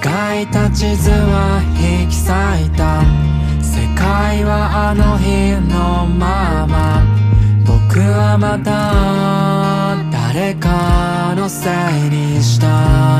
描いた地図は引き裂いた世界はあの日のまま。僕はまた誰かのせいにした。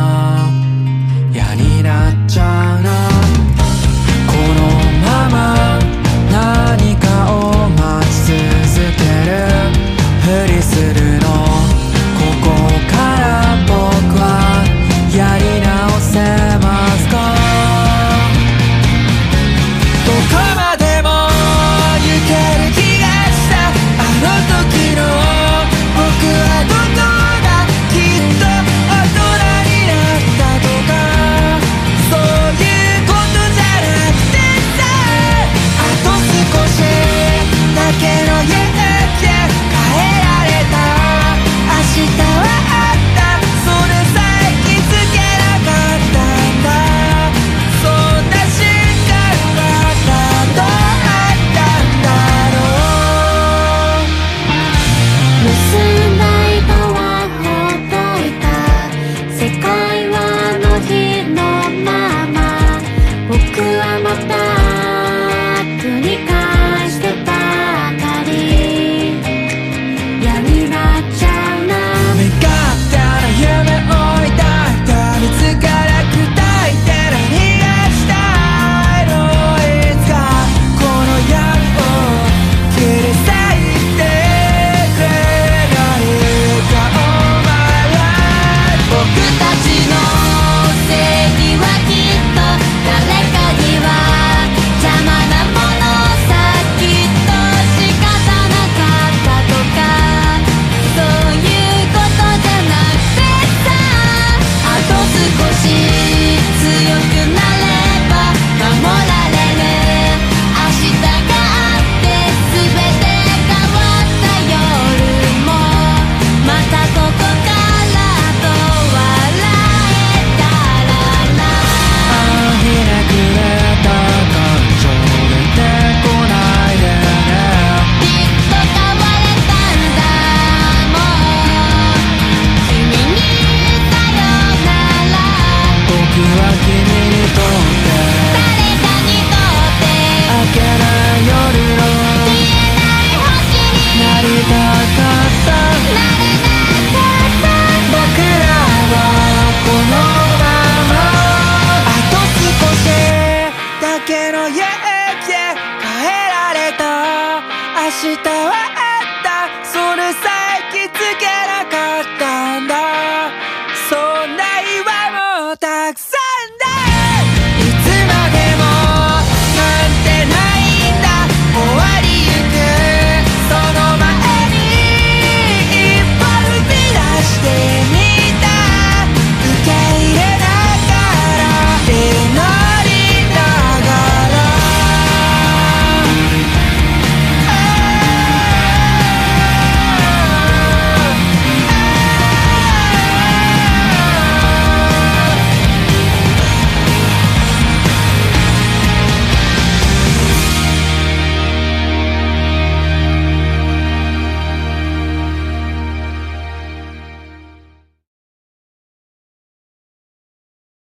けの勇気へ変えられた。明日は